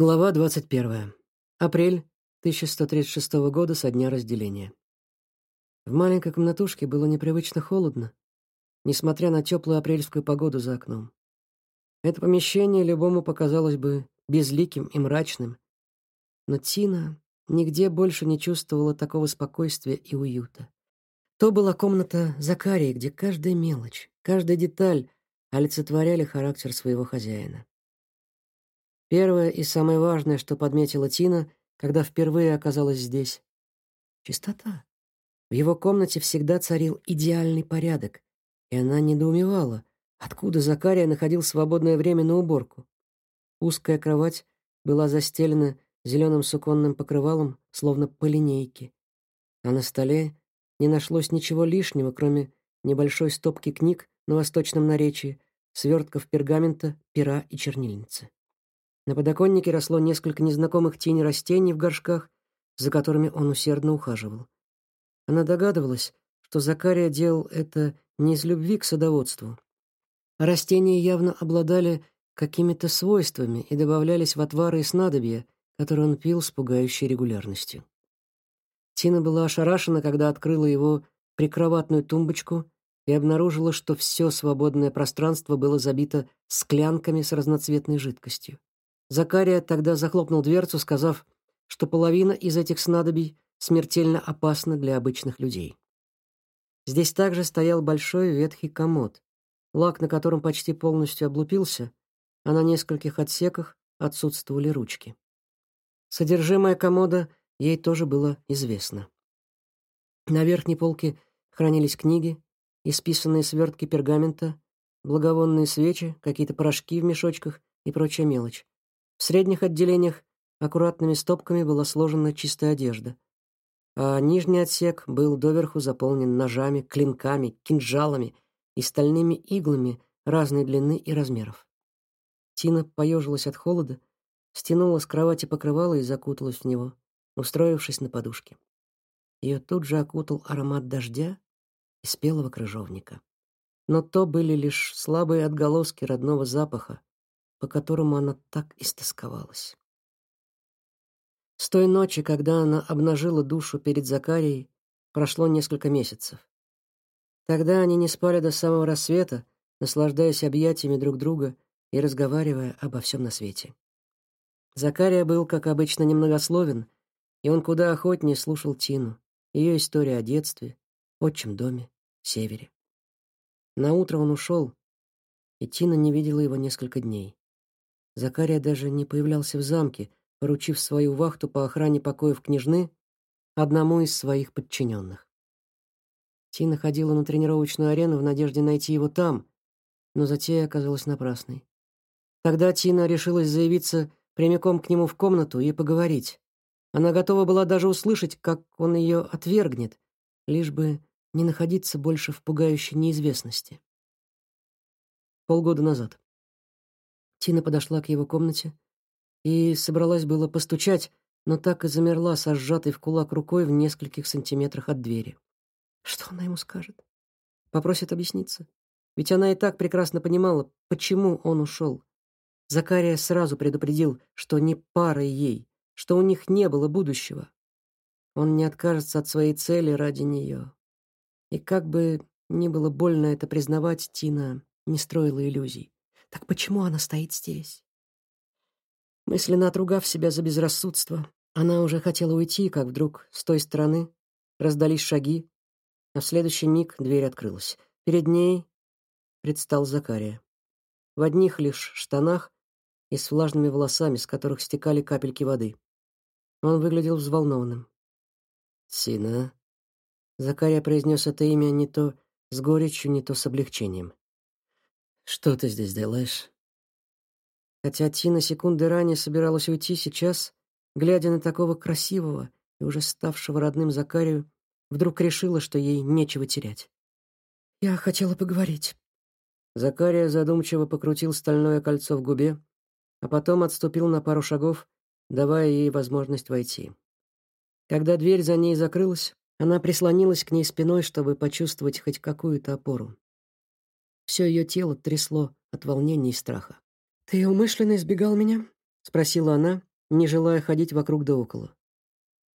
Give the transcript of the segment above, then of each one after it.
Глава 21. Апрель 1136 года со дня разделения. В маленькой комнатушке было непривычно холодно, несмотря на теплую апрельскую погоду за окном. Это помещение любому показалось бы безликим и мрачным, но Тина нигде больше не чувствовала такого спокойствия и уюта. То была комната Закарии, где каждая мелочь, каждая деталь олицетворяли характер своего хозяина. Первое и самое важное, что подметила Тина, когда впервые оказалась здесь — чистота. В его комнате всегда царил идеальный порядок, и она недоумевала, откуда Закария находил свободное время на уборку. Узкая кровать была застелена зеленым суконным покрывалом, словно по линейке, а на столе не нашлось ничего лишнего, кроме небольшой стопки книг на восточном наречии, свертков пергамента, пера и чернильницы. На подоконнике росло несколько незнакомых тени растений в горшках, за которыми он усердно ухаживал. Она догадывалась, что Закария делал это не из любви к садоводству. растения явно обладали какими-то свойствами и добавлялись в отвары и снадобья, которые он пил с пугающей регулярностью. Тина была ошарашена, когда открыла его прикроватную тумбочку и обнаружила, что все свободное пространство было забито склянками с разноцветной жидкостью. Закария тогда захлопнул дверцу, сказав, что половина из этих снадобий смертельно опасна для обычных людей. Здесь также стоял большой ветхий комод, лак на котором почти полностью облупился, а на нескольких отсеках отсутствовали ручки. Содержимое комода ей тоже было известно. На верхней полке хранились книги, исписанные свертки пергамента, благовонные свечи, какие-то порошки в мешочках и прочая мелочь. В средних отделениях аккуратными стопками была сложена чистая одежда, а нижний отсек был доверху заполнен ножами, клинками, кинжалами и стальными иглами разной длины и размеров. Тина поежилась от холода, стянула с кровати покрывало и закуталась в него, устроившись на подушке. Ее тут же окутал аромат дождя и спелого крыжовника. Но то были лишь слабые отголоски родного запаха, по которому она так истосковалась. С той ночи, когда она обнажила душу перед Закарией, прошло несколько месяцев. Тогда они не спали до самого рассвета, наслаждаясь объятиями друг друга и разговаривая обо всем на свете. Закария был, как обычно, немногословен, и он куда охотнее слушал Тину, ее историю о детстве, отчим доме, севере. На утро он ушел, и Тина не видела его несколько дней. Закария даже не появлялся в замке, поручив свою вахту по охране покоев княжны одному из своих подчиненных. Тина ходила на тренировочную арену в надежде найти его там, но затея оказалась напрасной. Тогда Тина решилась заявиться прямиком к нему в комнату и поговорить. Она готова была даже услышать, как он ее отвергнет, лишь бы не находиться больше в пугающей неизвестности. Полгода назад. Тина подошла к его комнате и собралась было постучать, но так и замерла со сжатой в кулак рукой в нескольких сантиметрах от двери. Что она ему скажет? Попросит объясниться? Ведь она и так прекрасно понимала, почему он ушел. Закария сразу предупредил, что не пара ей, что у них не было будущего. Он не откажется от своей цели ради нее. И как бы ни было больно это признавать, Тина не строила иллюзий. Так почему она стоит здесь? Мысленно отругав себя за безрассудство, она уже хотела уйти, как вдруг с той стороны раздались шаги, а в следующий миг дверь открылась. Перед ней предстал Закария. В одних лишь штанах и с влажными волосами, с которых стекали капельки воды. Он выглядел взволнованным. «Сина...» Закария произнес это имя не то с горечью, не то с облегчением. «Что ты здесь делаешь?» Хотя Тина секунды ранее собиралась уйти, сейчас, глядя на такого красивого и уже ставшего родным Закарию, вдруг решила, что ей нечего терять. «Я хотела поговорить». Закария задумчиво покрутил стальное кольцо в губе, а потом отступил на пару шагов, давая ей возможность войти. Когда дверь за ней закрылась, она прислонилась к ней спиной, чтобы почувствовать хоть какую-то опору. Все ее тело трясло от волнения и страха. «Ты умышленно избегал меня?» — спросила она, не желая ходить вокруг да около.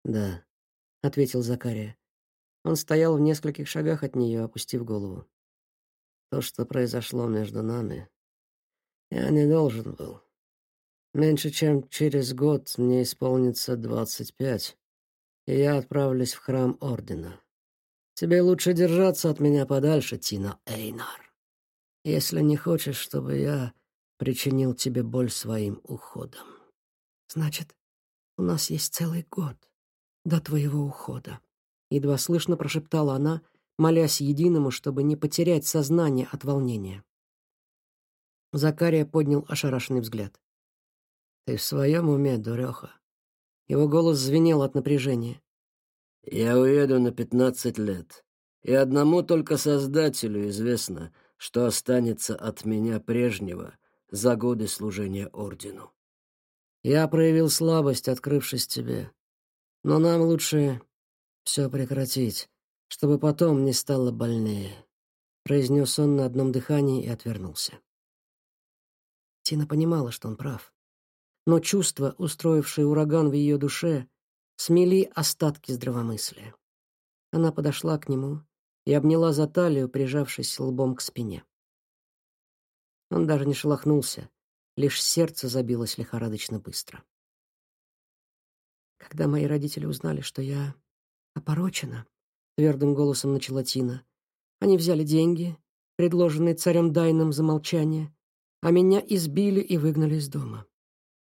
«Да», — ответил Закария. Он стоял в нескольких шагах от нее, опустив голову. «То, что произошло между нами, я не должен был. Меньше чем через год мне исполнится двадцать пять, и я отправлюсь в храм Ордена. Тебе лучше держаться от меня подальше, Тина Эйнар, если не хочешь, чтобы я причинил тебе боль своим уходом. Значит, у нас есть целый год до твоего ухода. Едва слышно прошептала она, молясь единому, чтобы не потерять сознание от волнения. Закария поднял ошарашенный взгляд. «Ты в своем уме, дуреха?» Его голос звенел от напряжения. «Я уеду на пятнадцать лет, и одному только Создателю известно, что останется от меня прежнего за годы служения Ордену. Я проявил слабость, открывшись тебе, но нам лучше все прекратить, чтобы потом не стало больнее», — произнес он на одном дыхании и отвернулся. Тина понимала, что он прав. Но чувства, устроившие ураган в ее душе, смели остатки здравомыслия. Она подошла к нему и обняла за талию, прижавшись лбом к спине. Он даже не шелохнулся, лишь сердце забилось лихорадочно быстро. Когда мои родители узнали, что я опорочена, твердым голосом начала Тина, они взяли деньги, предложенные царем Дайном за молчание, а меня избили и выгнали из дома.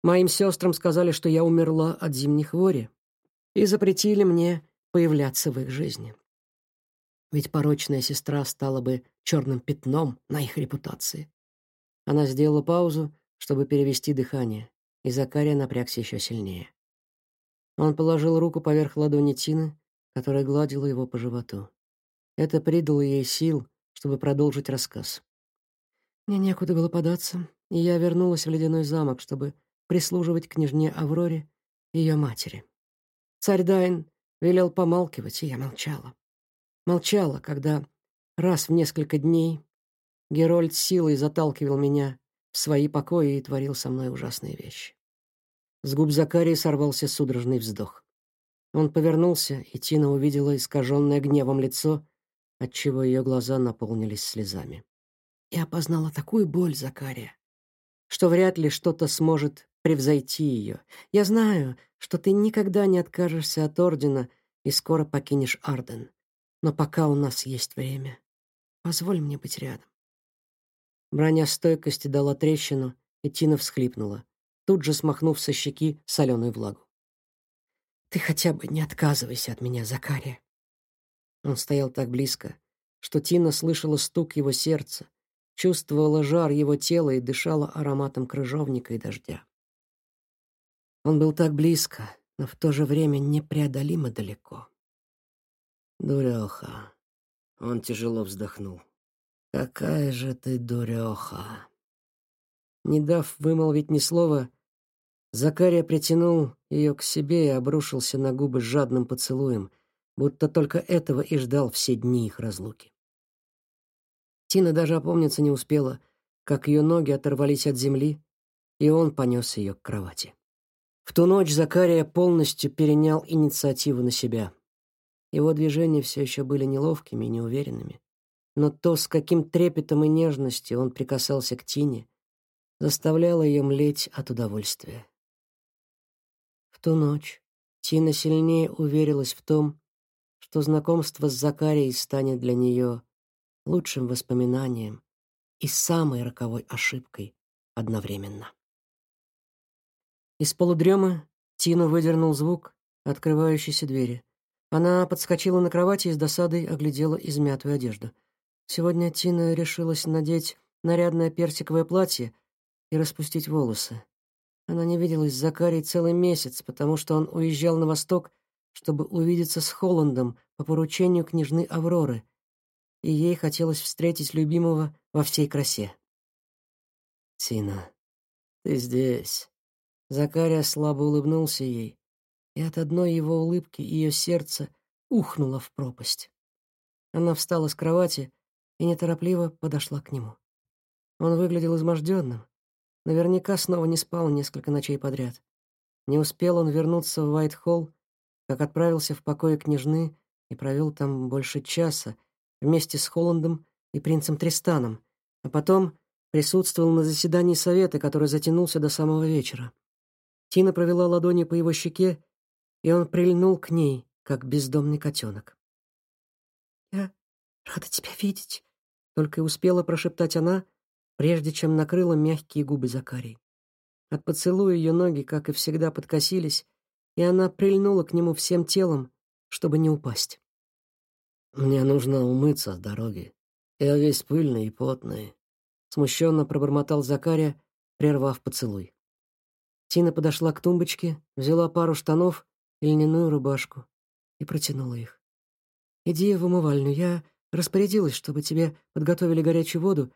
Моим сестрам сказали, что я умерла от зимней хвори, и запретили мне появляться в их жизни. Ведь порочная сестра стала бы черным пятном на их репутации. Она сделала паузу, чтобы перевести дыхание, и Закария напрягся еще сильнее. Он положил руку поверх ладони Тины, которая гладила его по животу. Это придало ей сил, чтобы продолжить рассказ. Мне некуда было податься, и я вернулась в ледяной замок, чтобы прислуживать княжне Авроре и ее матери. Царь Дайн велел помалкивать, и я молчала. Молчала, когда раз в несколько дней Герольд силой заталкивал меня в свои покои и творил со мной ужасные вещи. С губ Закарии сорвался судорожный вздох. Он повернулся, и Тина увидела искаженное гневом лицо, отчего ее глаза наполнились слезами и опознала такую боль Закария, что вряд ли что-то сможет превзойти ее. Я знаю, что ты никогда не откажешься от Ордена и скоро покинешь Арден. Но пока у нас есть время, позволь мне быть рядом. Броня стойкости дала трещину, и Тина всхлипнула, тут же смахнув со щеки соленую влагу. «Ты хотя бы не отказывайся от меня, Закария». Он стоял так близко, что Тина слышала стук его сердца, чувствовала жар его тела и дышала ароматом крыжовника и дождя. Он был так близко, но в то же время непреодолимо далеко. «Дуреха!» Он тяжело вздохнул. «Какая же ты дуреха!» Не дав вымолвить ни слова, Закария притянул ее к себе и обрушился на губы жадным поцелуем, будто только этого и ждал все дни их разлуки. Тина даже опомниться не успела, как ее ноги оторвались от земли, и он понес ее к кровати. В ту ночь Закария полностью перенял инициативу на себя. Его движения все еще были неловкими и неуверенными, но то, с каким трепетом и нежностью он прикасался к Тине, заставляло ее млеть от удовольствия. В ту ночь Тина сильнее уверилась в том, что знакомство с Закарией станет для нее лучшим воспоминанием и самой роковой ошибкой одновременно. Из полудремы Тину выдернул звук открывающейся двери. Она подскочила на кровати и с досадой оглядела измятую одежду. Сегодня Тина решилась надеть нарядное персиковое платье и распустить волосы. Она не виделась с Закарией целый месяц, потому что он уезжал на восток, чтобы увидеться с Холландом по поручению княжны Авроры — и ей хотелось встретить любимого во всей красе. «Тина, ты здесь». Закария слабо улыбнулся ей, и от одной его улыбки ее сердце ухнуло в пропасть. Она встала с кровати и неторопливо подошла к нему. Он выглядел изможденным, наверняка снова не спал несколько ночей подряд. Не успел он вернуться в Уайт-Холл, как отправился в покое княжны и провел там больше часа вместе с Холландом и принцем Тристаном, а потом присутствовал на заседании совета, который затянулся до самого вечера. Тина провела ладони по его щеке, и он прильнул к ней, как бездомный котенок. «Я рада тебя видеть», — только и успела прошептать она, прежде чем накрыла мягкие губы Закарий. От поцелуя ее ноги, как и всегда, подкосились, и она прильнула к нему всем телом, чтобы не упасть. «Мне нужно умыться с дороги. Я весь пыльный и потный», — смущенно пробормотал Закария, прервав поцелуй. Тина подошла к тумбочке, взяла пару штанов и льняную рубашку и протянула их. «Иди в умывальню, я распорядилась, чтобы тебе подготовили горячую воду,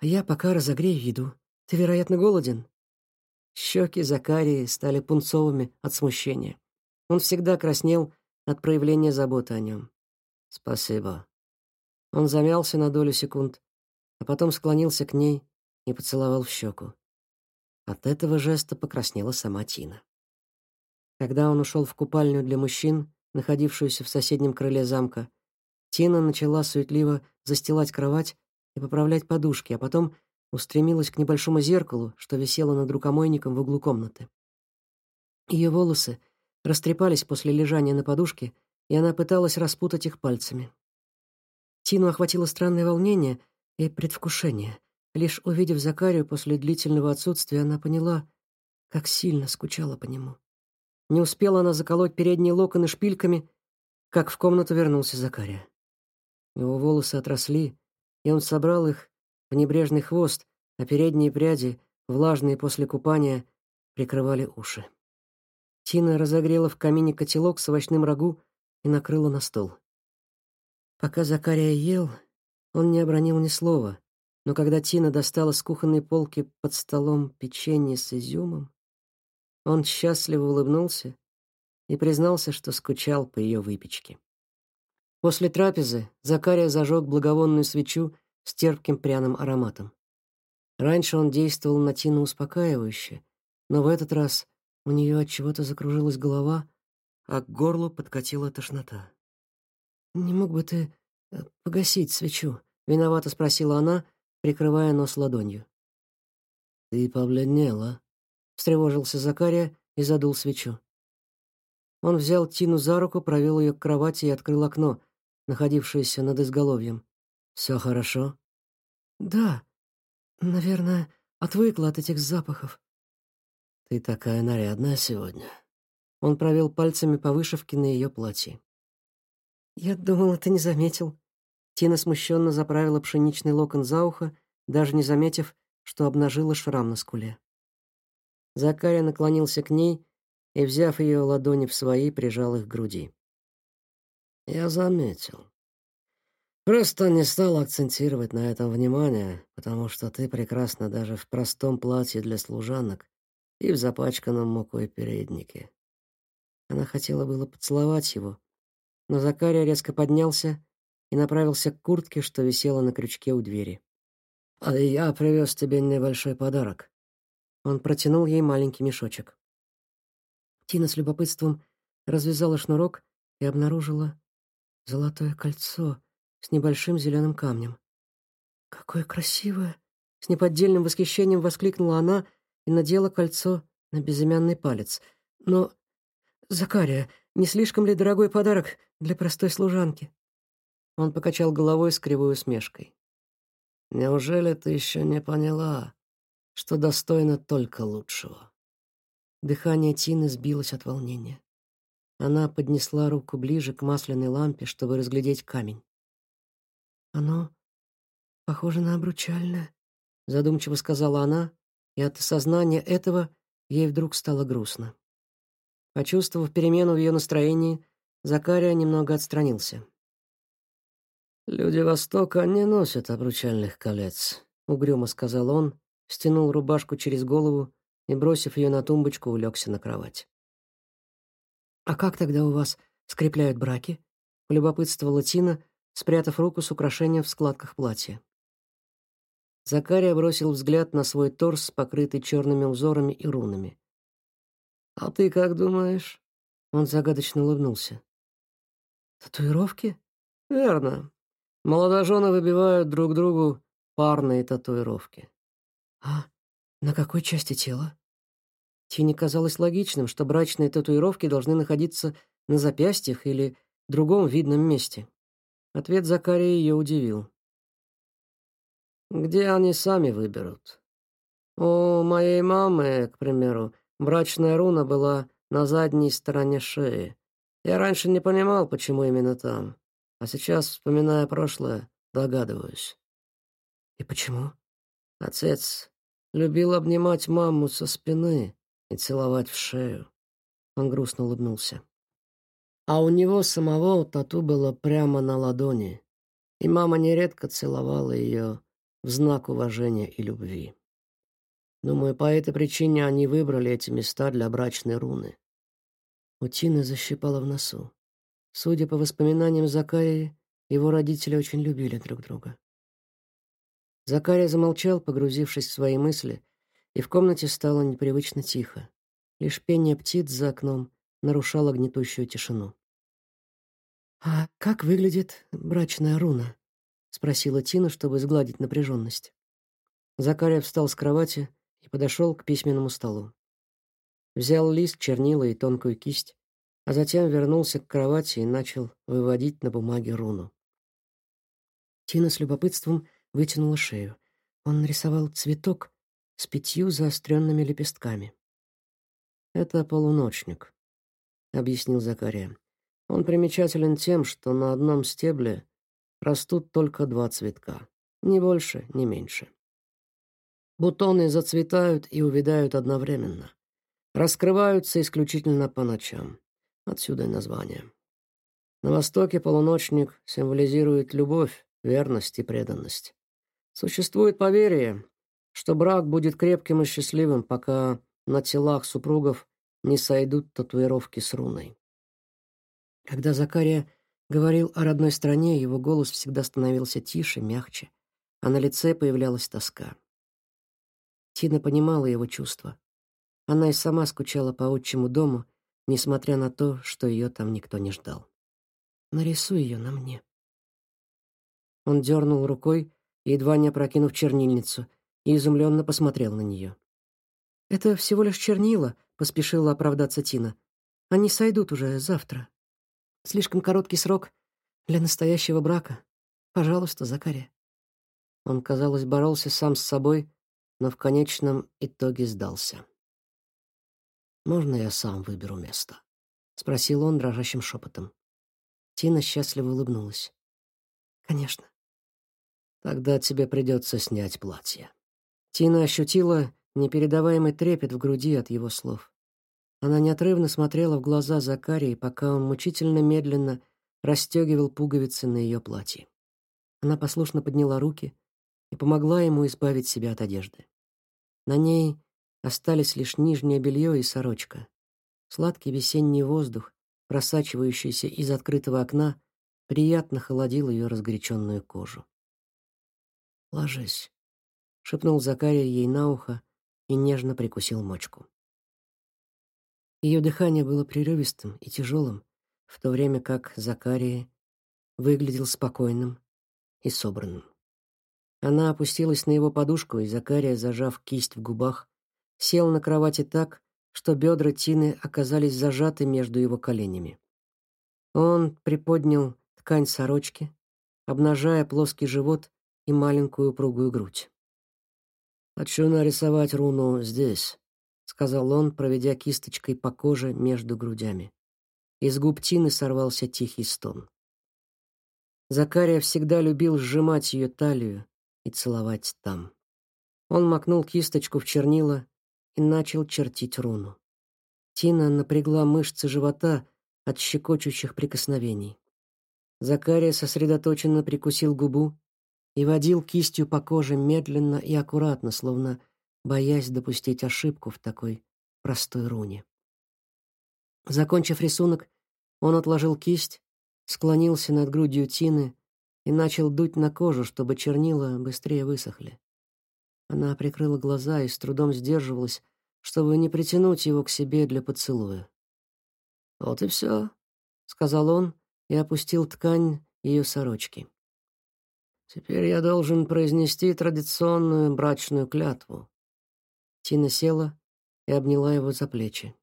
а я пока разогрею еду. Ты, вероятно, голоден?» Щеки Закарии стали пунцовыми от смущения. Он всегда краснел от проявления заботы о нем. «Спасибо». Он замялся на долю секунд, а потом склонился к ней и поцеловал в щеку. От этого жеста покраснела сама Тина. Когда он ушел в купальню для мужчин, находившуюся в соседнем крыле замка, Тина начала суетливо застилать кровать и поправлять подушки, а потом устремилась к небольшому зеркалу, что висело над рукомойником в углу комнаты. Ее волосы растрепались после лежания на подушке, и она пыталась распутать их пальцами. Тину охватило странное волнение и предвкушение. Лишь увидев Закарию после длительного отсутствия, она поняла, как сильно скучала по нему. Не успела она заколоть передние локоны шпильками, как в комнату вернулся Закария. Его волосы отросли, и он собрал их в небрежный хвост, а передние пряди, влажные после купания, прикрывали уши. Тина разогрела в камине котелок с овощным рагу и накрыла на стол. Пока Закария ел, он не обронил ни слова, но когда Тина достала с кухонной полки под столом печенье с изюмом, он счастливо улыбнулся и признался, что скучал по ее выпечке. После трапезы Закария зажег благовонную свечу с терпким пряным ароматом. Раньше он действовал на Тину успокаивающе, но в этот раз у нее от чего-то закружилась голова, а к горлу подкатила тошнота. «Не мог бы ты э, погасить свечу?» — виновато спросила она, прикрывая нос ладонью. «Ты побледнела», — встревожился Закария и задул свечу. Он взял Тину за руку, провел ее к кровати и открыл окно, находившееся над изголовьем. «Все хорошо?» «Да. Наверное, отвыкла от этих запахов». «Ты такая нарядная сегодня». Он провел пальцами по вышивке на ее платье. «Я думала, ты не заметил». Тина смущенно заправила пшеничный локон за ухо, даже не заметив, что обнажила шрам на скуле. Закария наклонился к ней и, взяв ее ладони в свои, прижал их к груди. «Я заметил. Просто не стал акцентировать на этом внимание, потому что ты прекрасна даже в простом платье для служанок и в запачканном мукой переднике. Она хотела было поцеловать его, но Закария резко поднялся и направился к куртке, что висела на крючке у двери. «А я привез тебе небольшой подарок». Он протянул ей маленький мешочек. Тина с любопытством развязала шнурок и обнаружила золотое кольцо — с небольшим зеленым камнем. «Какое красивое!» С неподдельным восхищением воскликнула она и надела кольцо на безымянный палец. «Но, Закария, не слишком ли дорогой подарок для простой служанки?» Он покачал головой с кривой усмешкой. «Неужели ты еще не поняла, что достойна только лучшего?» Дыхание Тины сбилось от волнения. Она поднесла руку ближе к масляной лампе, чтобы разглядеть камень. «Оно похоже на обручальное», — задумчиво сказала она, и от осознания этого ей вдруг стало грустно. Почувствовав перемену в ее настроении, Закария немного отстранился. «Люди Востока не носят обручальных колец», — угрюмо сказал он, стянул рубашку через голову и, бросив ее на тумбочку, улегся на кровать. «А как тогда у вас скрепляют браки?» — полюбопытствовала Тина, спрятав руку с украшением в складках платья. Закария бросил взгляд на свой торс, покрытый черными узорами и рунами. А ты как думаешь?» Он загадочно улыбнулся. «Татуировки?» «Верно. Молодожены выбивают друг другу парные татуировки». «А на какой части тела?» Тине казалось логичным, что брачные татуировки должны находиться на запястьях или другом видном месте. Ответ Закария ее удивил. «Где они сами выберут? У моей мамы, к примеру, брачная руна была на задней стороне шеи. Я раньше не понимал, почему именно там, а сейчас, вспоминая прошлое, догадываюсь». «И почему?» Отец любил обнимать маму со спины и целовать в шею. Он грустно улыбнулся. А у него самого тату было прямо на ладони, и мама нередко целовала ее в знак уважения и любви. Думаю, по этой причине они выбрали эти места для брачной руны. У Тины защипала в носу. Судя по воспоминаниям Закарии, его родители очень любили друг друга. Закария замолчал, погрузившись в свои мысли, и в комнате стало непривычно тихо. Лишь пение птиц за окном нарушало гнетущую тишину. «А как выглядит брачная руна?» — спросила Тина, чтобы сгладить напряженность. Закария встал с кровати и подошел к письменному столу. Взял лист, чернила и тонкую кисть, а затем вернулся к кровати и начал выводить на бумаге руну. Тина с любопытством вытянула шею. Он нарисовал цветок с пятью заостренными лепестками. «Это полуночник», — объяснил Закария. Он примечателен тем, что на одном стебле растут только два цветка, ни больше, ни меньше. Бутоны зацветают и увядают одновременно. Раскрываются исключительно по ночам. Отсюда и название. На Востоке полуночник символизирует любовь, верность и преданность. Существует поверье, что брак будет крепким и счастливым, пока на телах супругов не сойдут татуировки с руной. Когда Закария говорил о родной стране, его голос всегда становился тише, мягче, а на лице появлялась тоска. Тина понимала его чувства. Она и сама скучала по отчему дому, несмотря на то, что ее там никто не ждал. «Нарисуй ее на мне». Он дернул рукой, едва не опрокинув чернильницу, и изумленно посмотрел на нее. «Это всего лишь чернила», — поспешила оправдаться Тина. «Они сойдут уже завтра». Слишком короткий срок для настоящего брака. Пожалуйста, Закария. Он, казалось, боролся сам с собой, но в конечном итоге сдался. «Можно я сам выберу место?» — спросил он дрожащим шепотом. Тина счастливо улыбнулась. «Конечно». «Тогда тебе придется снять платье». Тина ощутила непередаваемый трепет в груди от его слов. Она неотрывно смотрела в глаза Закарии, пока он мучительно медленно расстегивал пуговицы на ее платье. Она послушно подняла руки и помогла ему избавить себя от одежды. На ней остались лишь нижнее белье и сорочка. Сладкий весенний воздух, просачивающийся из открытого окна, приятно холодил ее разгоряченную кожу. «Ложись», — шепнул Закария ей на ухо и нежно прикусил мочку. Ее дыхание было прерывистым и тяжелым, в то время как Закария выглядел спокойным и собранным. Она опустилась на его подушку, и Закария, зажав кисть в губах, сел на кровати так, что бедра Тины оказались зажаты между его коленями. Он приподнял ткань сорочки, обнажая плоский живот и маленькую упругую грудь. «Хочу нарисовать руну здесь», сказал он, проведя кисточкой по коже между грудями. Из губ Тины сорвался тихий стон. Закария всегда любил сжимать ее талию и целовать там. Он макнул кисточку в чернила и начал чертить руну. Тина напрягла мышцы живота от щекочущих прикосновений. Закария сосредоточенно прикусил губу и водил кистью по коже медленно и аккуратно, словно боясь допустить ошибку в такой простой руне. Закончив рисунок, он отложил кисть, склонился над грудью Тины и начал дуть на кожу, чтобы чернила быстрее высохли. Она прикрыла глаза и с трудом сдерживалась, чтобы не притянуть его к себе для поцелуя. «Вот и все», — сказал он и опустил ткань ее сорочки. «Теперь я должен произнести традиционную брачную клятву». Тина села и обняла его за плечи.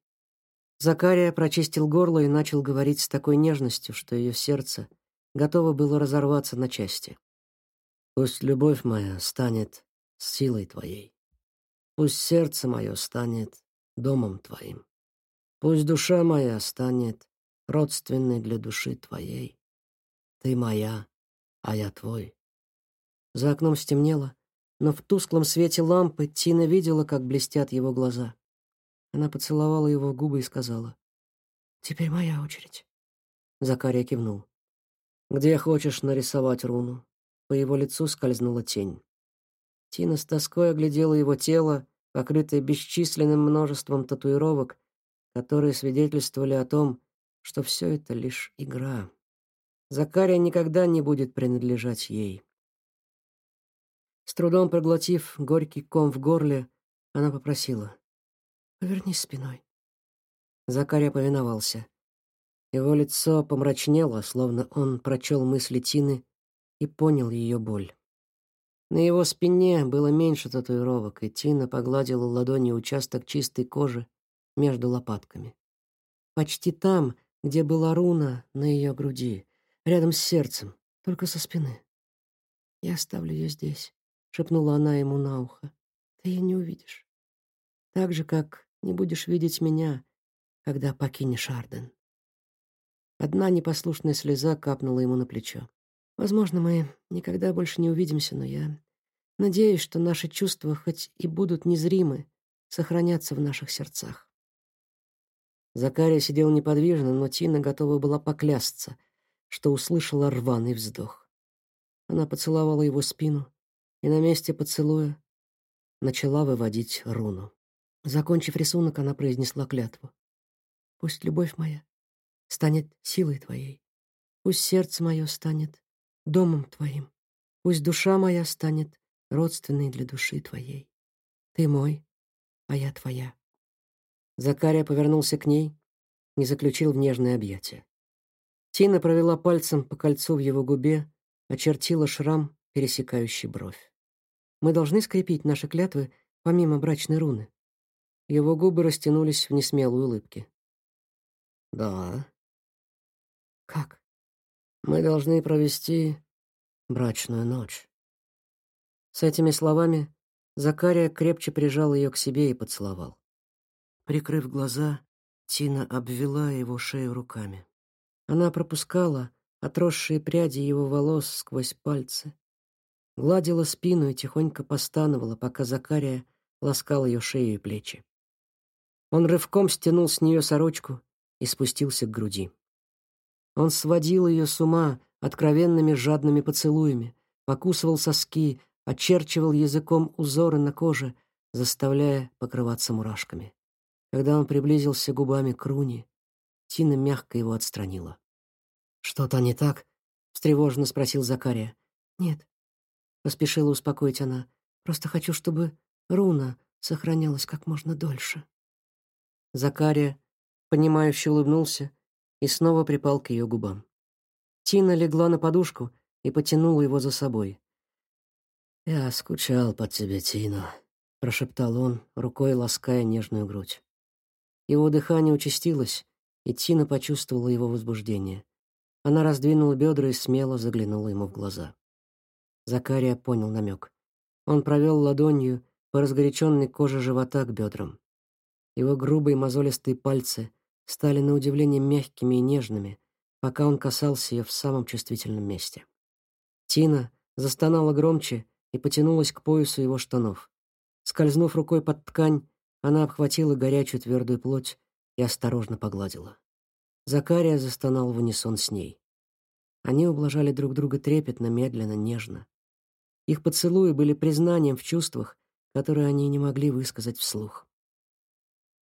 Закария прочистил горло и начал говорить с такой нежностью, что ее сердце готово было разорваться на части. «Пусть любовь моя станет силой твоей. Пусть сердце мое станет домом твоим. Пусть душа моя станет родственной для души твоей. Ты моя, а я твой. За окном стемнело, но в тусклом свете лампы Тина видела, как блестят его глаза. Она поцеловала его в губы и сказала, «Теперь моя очередь». Закария кивнул. «Где хочешь нарисовать руну?» По его лицу скользнула тень. Тина с тоской оглядела его тело, покрытое бесчисленным множеством татуировок, которые свидетельствовали о том, что все это лишь игра. Закария никогда не будет принадлежать ей. С трудом проглотив горький ком в горле, она попросила. «Повернись спиной». Закария повиновался. Его лицо помрачнело, словно он прочел мысли Тины и понял ее боль. На его спине было меньше татуировок, и Тина погладила ладонью участок чистой кожи между лопатками. Почти там, где была руна на ее груди, рядом с сердцем, только со спины. «Я оставлю ее здесь», — шепнула она ему на ухо. «Ты ее не увидишь. Так же, как не будешь видеть меня, когда покинешь Арден». Одна непослушная слеза капнула ему на плечо. Возможно, мы никогда больше не увидимся, но я надеюсь, что наши чувства, хоть и будут незримы, сохранятся в наших сердцах. Закария сидел неподвижно, но Тина готова была поклясться, что услышала рваный вздох. Она поцеловала его спину и на месте поцелуя начала выводить руну. Закончив рисунок, она произнесла клятву. «Пусть любовь моя станет силой твоей, пусть сердце мое станет домом твоим. Пусть душа моя станет родственной для души твоей. Ты мой, а я твоя. Закария повернулся к ней и заключил в нежное объятие. Тина провела пальцем по кольцу в его губе, очертила шрам, пересекающий бровь. Мы должны скрепить наши клятвы помимо брачной руны. Его губы растянулись в несмелой улыбке. Да. Как? Мы должны провести брачную ночь. С этими словами Закария крепче прижал ее к себе и поцеловал. Прикрыв глаза, Тина обвела его шею руками. Она пропускала отросшие пряди его волос сквозь пальцы, гладила спину и тихонько постановала, пока Закария ласкал ее шею и плечи. Он рывком стянул с нее сорочку и спустился к груди. Он сводил ее с ума откровенными жадными поцелуями, покусывал соски, очерчивал языком узоры на коже, заставляя покрываться мурашками. Когда он приблизился губами к руне, Тина мягко его отстранила. «Что-то не так?» — встревоженно спросил Закария. «Нет», — поспешила успокоить она. «Просто хочу, чтобы руна сохранялась как можно дольше». Закария, понимающе улыбнулся и снова припал к ее губам. Тина легла на подушку и потянула его за собой. «Я скучал по тебе, Тина», — прошептал он, рукой лаская нежную грудь. Его дыхание участилось, и Тина почувствовала его возбуждение. Она раздвинула бедра и смело заглянула ему в глаза. Закария понял намек. Он провел ладонью по разгоряченной коже живота к бедрам. Его грубые мозолистые пальцы стали на удивление мягкими и нежными, пока он касался ее в самом чувствительном месте. Тина застонала громче и потянулась к поясу его штанов. Скользнув рукой под ткань, она обхватила горячую твердую плоть и осторожно погладила. Закария застонал в унисон с ней. Они ублажали друг друга трепетно, медленно, нежно. Их поцелуи были признанием в чувствах, которые они не могли высказать вслух.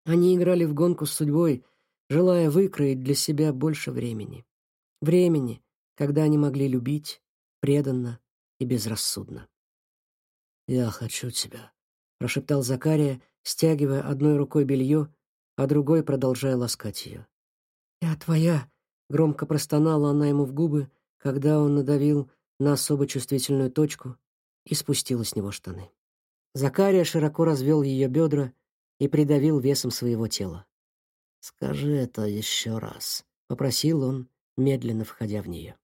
Они играли в гонку с судьбой, желая выкроить для себя больше времени. Времени, когда они могли любить преданно и безрассудно. «Я хочу тебя», — прошептал Закария, стягивая одной рукой белье, а другой продолжая ласкать ее. «Я твоя!» — громко простонала она ему в губы, когда он надавил на особо чувствительную точку и спустила с него штаны. Закария широко развел ее бедра и придавил весом своего тела. «Скажи это еще раз», — попросил он, медленно входя в нее.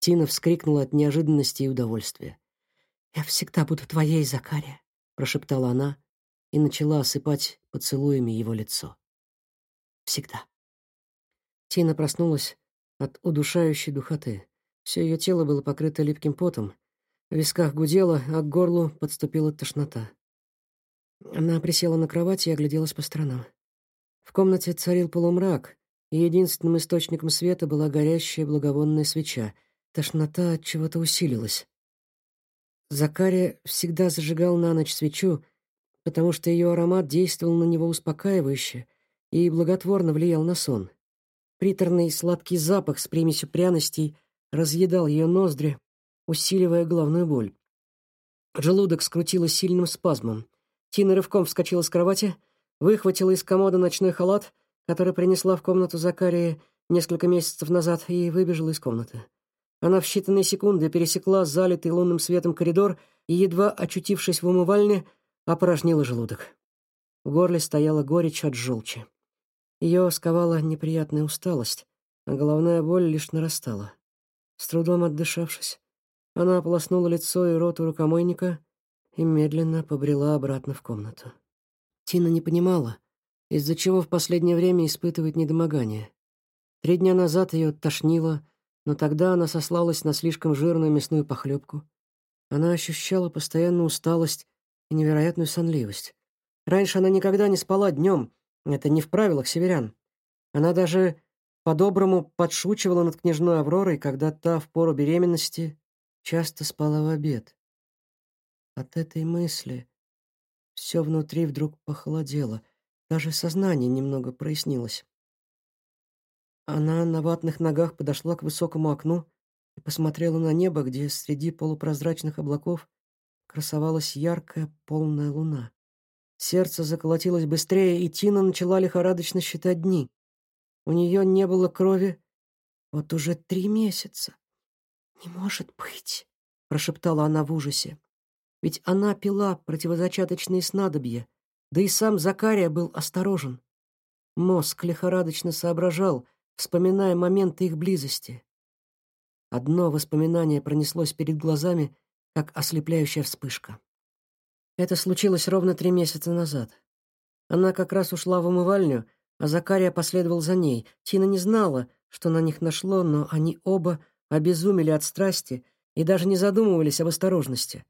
Тина вскрикнула от неожиданности и удовольствия. «Я всегда буду твоей, Закария», — прошептала она и начала осыпать поцелуями его лицо. «Всегда». Тина проснулась от удушающей духоты. Все ее тело было покрыто липким потом, в висках гудело, а к горлу подступила тошнота. Она присела на кровать и огляделась по сторонам. В комнате царил полумрак, и единственным источником света была горящая благовонная свеча. Тошнота от чего-то усилилась. Закария всегда зажигал на ночь свечу, потому что ее аромат действовал на него успокаивающе и благотворно влиял на сон. Приторный сладкий запах с примесью пряностей разъедал ее ноздри, усиливая головную боль. Желудок скрутило сильным спазмом. Тина рывком вскочила с кровати, выхватила из комода ночной халат, который принесла в комнату Закарии несколько месяцев назад, и выбежала из комнаты. Она в считанные секунды пересекла залитый лунным светом коридор и, едва очутившись в умывальне, опорожнила желудок. В горле стояла горечь от желчи. Ее сковала неприятная усталость, а головная боль лишь нарастала. С трудом отдышавшись, она ополоснула лицо и рот у рукомойника и медленно побрела обратно в комнату. Тина не понимала, из-за чего в последнее время испытывает недомогание. Три дня назад ее тошнило, но тогда она сослалась на слишком жирную мясную похлебку. Она ощущала постоянную усталость и невероятную сонливость. Раньше она никогда не спала днем, это не в правилах северян. Она даже по-доброму подшучивала над княжной Авророй, когда та в пору беременности часто спала в обед. От этой мысли все внутри вдруг похолодело, даже сознание немного прояснилось. Она на ватных ногах подошла к высокому окну и посмотрела на небо, где среди полупрозрачных облаков красовалась яркая полная луна. Сердце заколотилось быстрее, и Тина начала лихорадочно считать дни. У нее не было крови вот уже три месяца. «Не может быть!» — прошептала она в ужасе. Ведь она пила противозачаточные снадобья, да и сам Закария был осторожен. Мозг лихорадочно соображал, вспоминая моменты их близости. Одно воспоминание пронеслось перед глазами, как ослепляющая вспышка. Это случилось ровно три месяца назад. Она как раз ушла в умывальню, а Закария последовал за ней. Тина не знала, что на них нашло, но они оба обезумели от страсти и даже не задумывались об осторожности.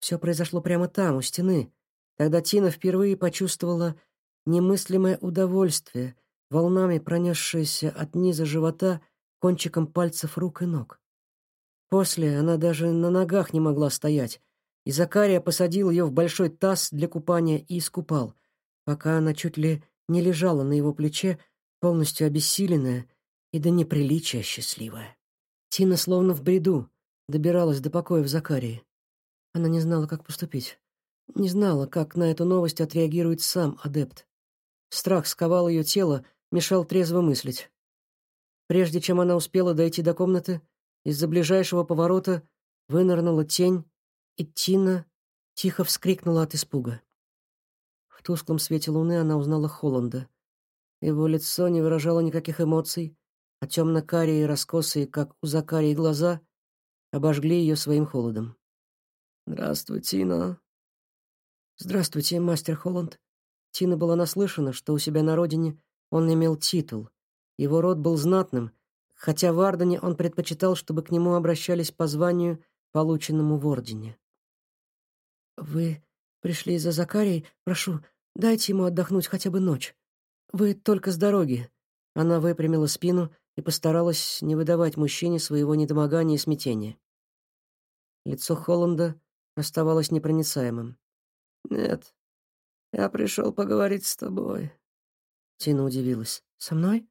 Все произошло прямо там, у стены. Тогда Тина впервые почувствовала немыслимое удовольствие, волнами пронесшееся от низа живота кончиком пальцев рук и ног. После она даже на ногах не могла стоять, и Закария посадил ее в большой таз для купания и искупал, пока она чуть ли не лежала на его плече, полностью обессиленная и до неприличия счастливая. Тина словно в бреду добиралась до покоя в Закарии. Она не знала, как поступить. Не знала, как на эту новость отреагирует сам адепт. Страх сковал ее тело, мешал трезво мыслить. Прежде чем она успела дойти до комнаты, из-за ближайшего поворота вынырнула тень, и Тина тихо вскрикнула от испуга. В тусклом свете луны она узнала Холланда. Его лицо не выражало никаких эмоций, а темно-карие раскосые, как у Закарии, глаза обожгли ее своим холодом. «Здравствуй, Тина». «Здравствуйте, мастер Холланд». Тина была наслышана, что у себя на родине он имел титул. Его род был знатным, хотя в Ардене он предпочитал, чтобы к нему обращались по званию, полученному в Ордене. «Вы пришли за Закарией? Прошу, дайте ему отдохнуть хотя бы ночь. Вы только с дороги». Она выпрямила спину и постаралась не выдавать мужчине своего недомогания и смятения. Лицо Холланда оставалось непроницаемым. «Нет, я пришел поговорить с тобой». Тина удивилась. «Со мной?»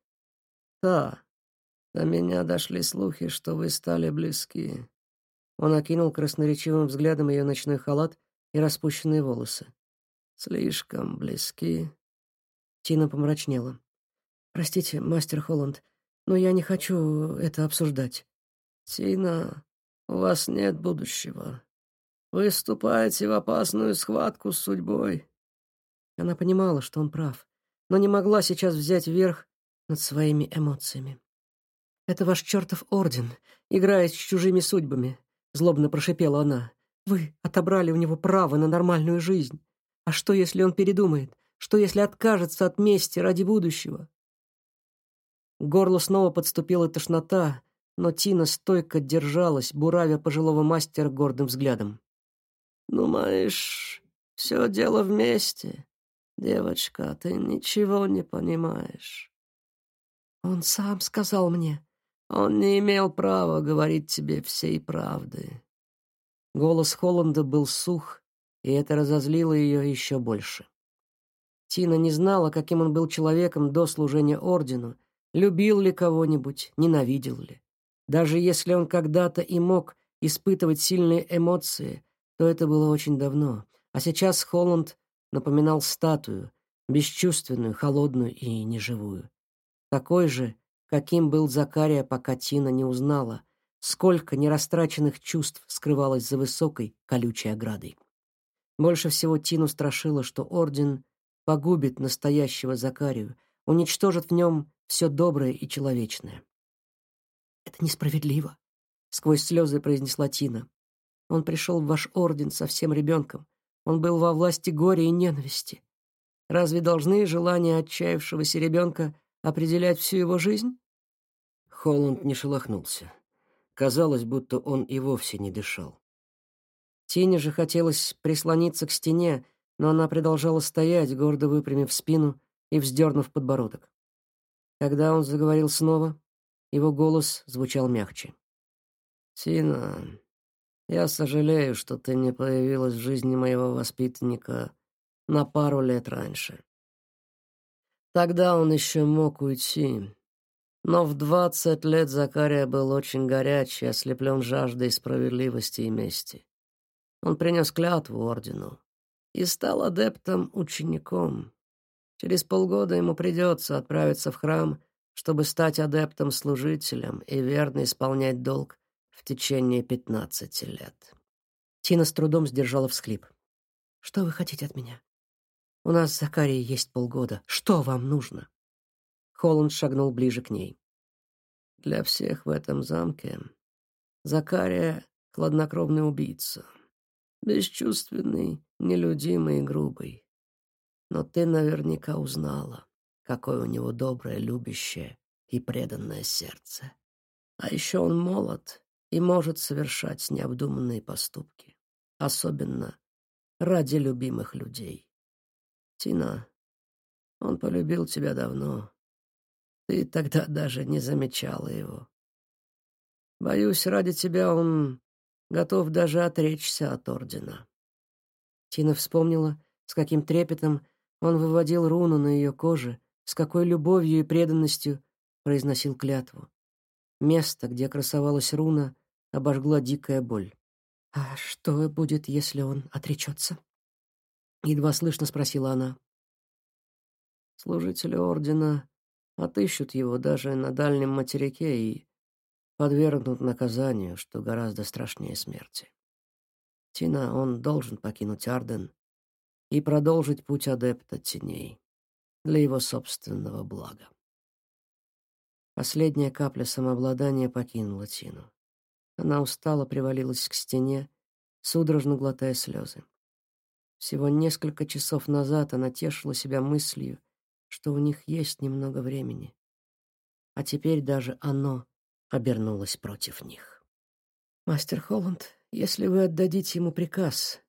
«Да. До меня дошли слухи, что вы стали близки». Он окинул красноречивым взглядом ее ночной халат и распущенные волосы. слишком близки. Тина помрачнела. Простите, мастер Холланд, но я не хочу это обсуждать. Тина, у вас нет будущего. Вы вступаете в опасную схватку с судьбой. Она понимала, что он прав, но не могла сейчас взять верх над своими эмоциями. «Это ваш чертов орден, играет с чужими судьбами», — злобно прошипела она. «Вы отобрали у него право на нормальную жизнь. А что, если он передумает? Что, если откажется от мести ради будущего?» К горлу снова подступила тошнота, но Тина стойко держалась, буравя пожилого мастера гордым взглядом. «Думаешь, все дело вместе? Девочка, ты ничего не понимаешь». «Он сам сказал мне». «Он не имел права говорить тебе всей правды». Голос Холланда был сух, и это разозлило ее еще больше. Тина не знала, каким он был человеком до служения ордену, любил ли кого-нибудь, ненавидел ли. Даже если он когда-то и мог испытывать сильные эмоции, то это было очень давно, а сейчас Холланд напоминал статую, бесчувственную, холодную и неживую. Такой же, каким был Закария, пока Тина не узнала, сколько нерастраченных чувств скрывалось за высокой колючей оградой. Больше всего Тину страшило, что Орден погубит настоящего Закарию, уничтожит в нем все доброе и человечное. «Это несправедливо», — сквозь слезы произнесла Тина. «Он пришел в ваш орден совсем ребенком. Он был во власти горя и ненависти. Разве должны желания отчаявшегося ребенка определять всю его жизнь?» Холланд не шелохнулся. Казалось, будто он и вовсе не дышал. Тине же хотелось прислониться к стене, но она продолжала стоять, гордо выпрямив спину и вздернув подбородок. Когда он заговорил снова, его голос звучал мягче. «Тина, я сожалею, что ты не появилась в жизни моего воспитанника на пару лет раньше. Тогда он еще мог уйти, но в двадцать лет Закария был очень горячий, ослеплен жаждой справедливости и мести. Он принес клятву ордену и стал адептом-учеником. Через полгода ему придется отправиться в храм чтобы стать адептом-служителем и верно исполнять долг в течение пятнадцати лет. Тина с трудом сдержала всхлип. «Что вы хотите от меня? У нас с Закарией есть полгода. Что вам нужно?» Холланд шагнул ближе к ней. «Для всех в этом замке Закария — хладнокровный убийца, бесчувственный, нелюдимый и грубый. Но ты наверняка узнала, какое у него доброе, любящее и преданное сердце. А еще он молод и может совершать необдуманные поступки, особенно ради любимых людей. Тина, он полюбил тебя давно. Ты тогда даже не замечала его. Боюсь, ради тебя он готов даже отречься от ордена. Тина вспомнила, с каким трепетом он выводил руну на ее коже, с какой любовью и преданностью произносил клятву. Место, где красовалась руна, обожгла дикая боль. «А что будет, если он отречется?» Едва слышно спросила она. «Служители Ордена отыщут его даже на дальнем материке и подвергнут наказанию, что гораздо страшнее смерти. Тина, он должен покинуть Арден и продолжить путь адепта теней для его собственного блага. Последняя капля самообладания покинула Тину. Она устало привалилась к стене, судорожно глотая слезы. Всего несколько часов назад она тешила себя мыслью, что у них есть немного времени. А теперь даже оно обернулось против них. «Мастер Холланд, если вы отдадите ему приказ,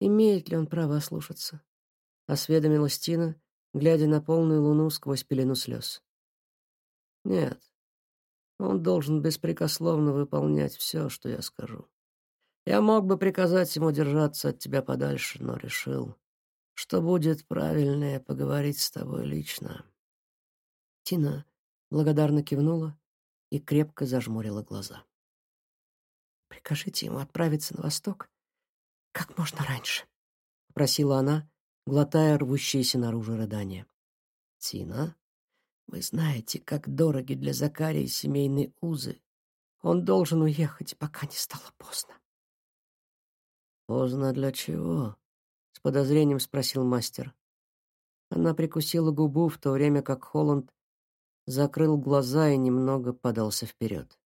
имеет ли он право ослушаться?» — осведомилась Тина, глядя на полную луну сквозь пелену слез. Нет, он должен беспрекословно выполнять все, что я скажу. Я мог бы приказать ему держаться от тебя подальше, но решил, что будет правильнее поговорить с тобой лично. Тина благодарно кивнула и крепко зажмурила глаза. «Прикажите ему отправиться на восток как можно раньше», — просила она, глотая рвущиеся наружу рыдания. «Тина, вы знаете, как дороги для Закарии семейные узы. Он должен уехать, пока не стало поздно». «Поздно для чего?» — с подозрением спросил мастер. Она прикусила губу, в то время как Холланд закрыл глаза и немного подался вперед.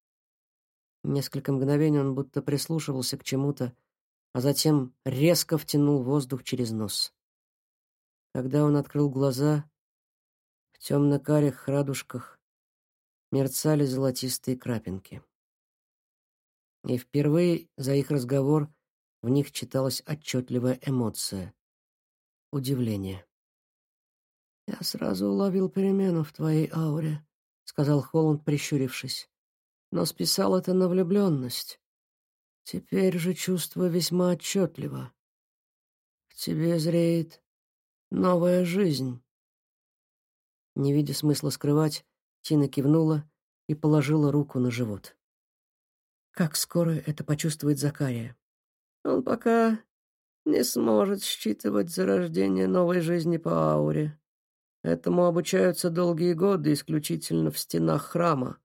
Несколько мгновений он будто прислушивался к чему-то, а затем резко втянул воздух через нос. Когда он открыл глаза, в темно-карих радужках мерцали золотистые крапинки. И впервые за их разговор в них читалась отчетливая эмоция — удивление. «Я сразу уловил перемену в твоей ауре», — сказал Холланд, прищурившись. «Но списал это на влюбленность. Теперь же чувствую весьма отчетливо. В тебе зреет новая жизнь». Не видя смысла скрывать, Тина кивнула и положила руку на живот. Как скоро это почувствует Закария? Он пока не сможет считывать зарождение новой жизни по ауре. Этому обучаются долгие годы исключительно в стенах храма.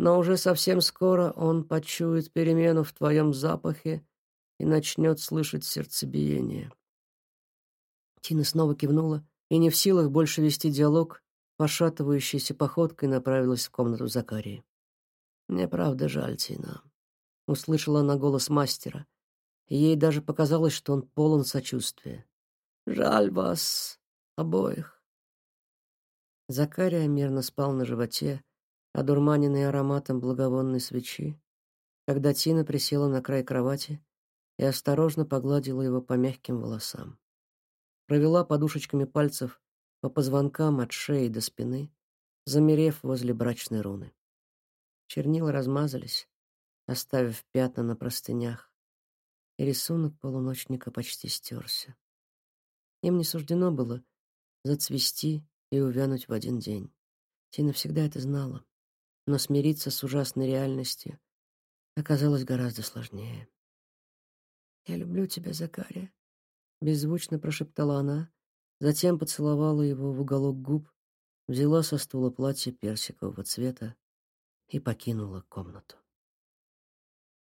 Но уже совсем скоро он почует перемену в твоем запахе и начнет слышать сердцебиение. Тина снова кивнула и, не в силах больше вести диалог, пошатывающейся походкой направилась в комнату Закарии. «Мне правда жаль, Тина», — услышала она голос мастера, ей даже показалось, что он полон сочувствия. «Жаль вас обоих». Закария мирно спал на животе, одурманенный ароматом благовонной свечи, когда Тина присела на край кровати и осторожно погладила его по мягким волосам. Провела подушечками пальцев по позвонкам от шеи до спины, замерев возле брачной руны. Чернила размазались, оставив пятна на простынях, и рисунок полуночника почти стерся. Им не суждено было зацвести и увянуть в один день. Тина всегда это знала, но смириться с ужасной реальностью оказалось гораздо сложнее. «Я люблю тебя, Закария», — беззвучно прошептала она, затем поцеловала его в уголок губ, взяла со стула платье персикового цвета и покинула комнату.